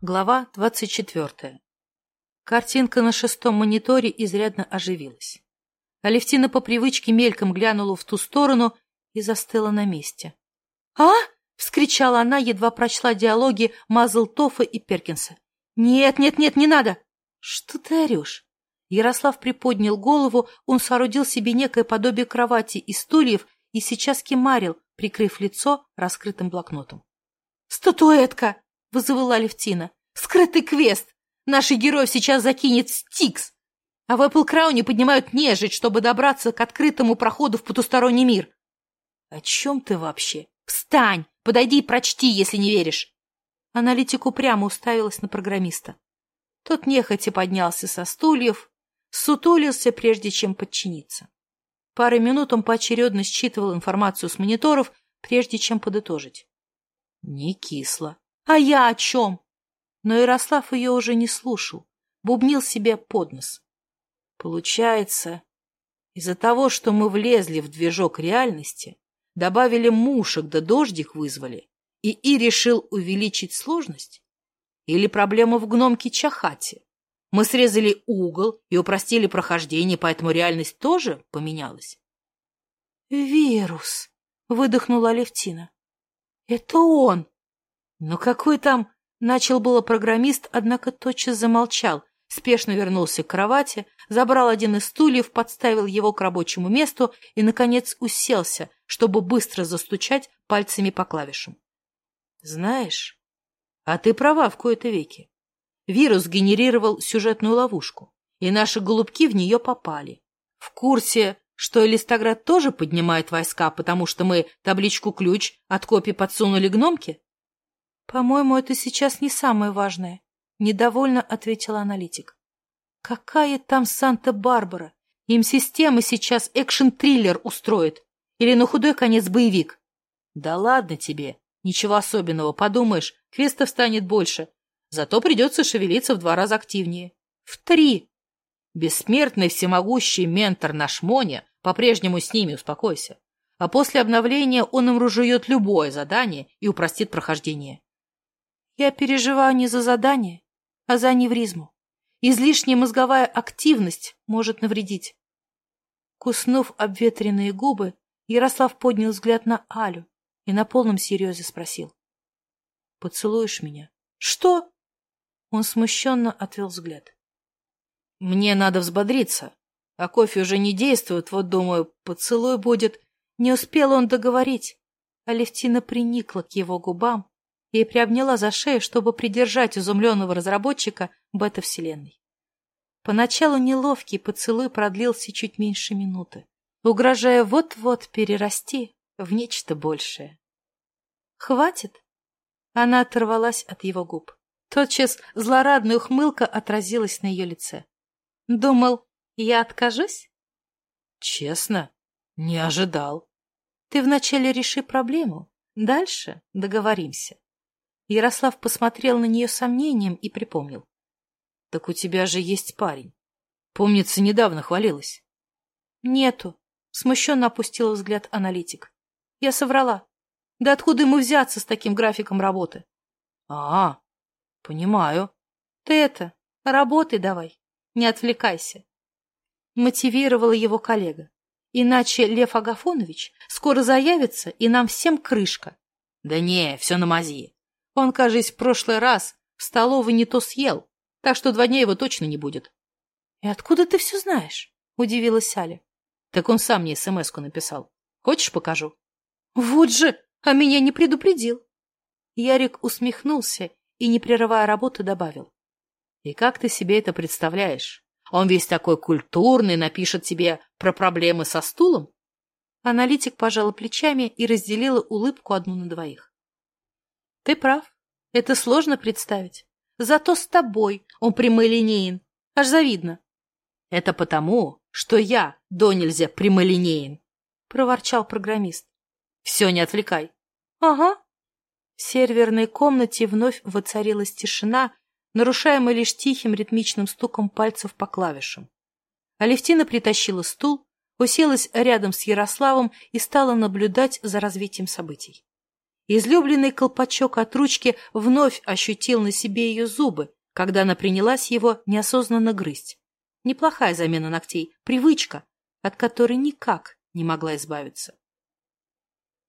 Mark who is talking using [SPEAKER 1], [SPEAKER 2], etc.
[SPEAKER 1] Глава 24. Картинка на шестом мониторе изрядно оживилась. Алевтина по привычке мельком глянула в ту сторону и застыла на месте. «А!» — вскричала она, едва прочла диалоги Мазлтофа и Перкинса. «Нет, нет, нет, не надо!» «Что ты орешь?» Ярослав приподнял голову, он соорудил себе некое подобие кровати и стульев и сейчас кемарил, прикрыв лицо раскрытым блокнотом. «Статуэтка!» — вызывала Алевтина. Скрытый квест! Наши герои сейчас закинет Стикс! А в Apple Крауне поднимают нежить, чтобы добраться к открытому проходу в потусторонний мир. О чем ты вообще? Встань! Подойди и прочти, если не веришь. Аналитик упрямо уставилась на программиста. Тот нехотя поднялся со стульев, сутулился, прежде чем подчиниться. Пару минут он поочередно считывал информацию с мониторов, прежде чем подытожить. Не кисло. А я о чем? но и Ярослав ее уже не слушал, бубнил себе под нос. Получается, из-за того, что мы влезли в движок реальности, добавили мушек да дождик вызвали, и И решил увеличить сложность? Или проблема в гномке Чахате? Мы срезали угол и упростили прохождение, поэтому реальность тоже поменялась? «Вирус!» — выдохнула Левтина. «Это он!» «Ну какой там Начал было программист, однако тотчас замолчал, спешно вернулся к кровати, забрал один из стульев, подставил его к рабочему месту и, наконец, уселся, чтобы быстро застучать пальцами по клавишам. «Знаешь, а ты права в кои-то веки. Вирус генерировал сюжетную ловушку, и наши голубки в нее попали. В курсе, что Элистоград тоже поднимает войска, потому что мы табличку «Ключ» от копий подсунули гномке? По-моему, это сейчас не самое важное, — недовольно ответил аналитик. Какая там Санта-Барбара? Им система сейчас экшн-триллер устроит. Или на худой конец боевик. Да ладно тебе. Ничего особенного, подумаешь, квестов станет больше. Зато придется шевелиться в два раза активнее. В три. Бессмертный всемогущий ментор наш Моня по-прежнему с ними, успокойся. А после обновления он им ружует любое задание и упростит прохождение. Я переживаю не за задание, а за аневризму. Излишняя мозговая активность может навредить. Куснув обветренные губы, Ярослав поднял взгляд на Алю и на полном серьезе спросил. — Поцелуешь меня? — Что? Он смущенно отвел взгляд. Мне надо взбодриться. А кофе уже не действует, вот, думаю, поцелуй будет. Не успел он договорить. Алевтина приникла к его губам и приобняла за шею, чтобы придержать изумленного разработчика бета-вселенной. Поначалу неловкий поцелуй продлился чуть меньше минуты, угрожая вот-вот перерасти в нечто большее. «Хватит?» Она оторвалась от его губ. Тотчас злорадная ухмылка отразилась на ее лице. «Думал, я откажусь?» «Честно, не ожидал». «Ты вначале реши проблему, дальше договоримся». Ярослав посмотрел на нее сомнением и припомнил. — Так у тебя же есть парень. Помнится, недавно хвалилась. — Нету, — смущенно опустила взгляд аналитик. — Я соврала. Да откуда ему взяться с таким графиком работы? — А, понимаю. — Ты это, работай давай, не отвлекайся. Мотивировала его коллега. Иначе Лев Агафонович скоро заявится, и нам всем крышка. — Да не, все на мази. Он, кажись, в прошлый раз в столовой не то съел, так что два дня его точно не будет. — И откуда ты все знаешь? — удивилась Аля. — Так он сам мне смс-ку написал. Хочешь, покажу? — Вот же! А меня не предупредил! Ярик усмехнулся и, не прерывая работы, добавил. — И как ты себе это представляешь? Он весь такой культурный, напишет тебе про проблемы со стулом? Аналитик пожала плечами и разделила улыбку одну на двоих. Ты прав. Это сложно представить. Зато с тобой он прямолинеен. Аж завидно. Это потому, что я до нельзя прямолинеен, проворчал программист. Все, не отвлекай. Ага. В серверной комнате вновь воцарилась тишина, нарушаемый лишь тихим ритмичным стуком пальцев по клавишам. Алевтина притащила стул, уселась рядом с Ярославом и стала наблюдать за развитием Излюбленный колпачок от ручки вновь ощутил на себе ее зубы, когда она принялась его неосознанно грызть. Неплохая замена ногтей, привычка, от которой никак не могла избавиться.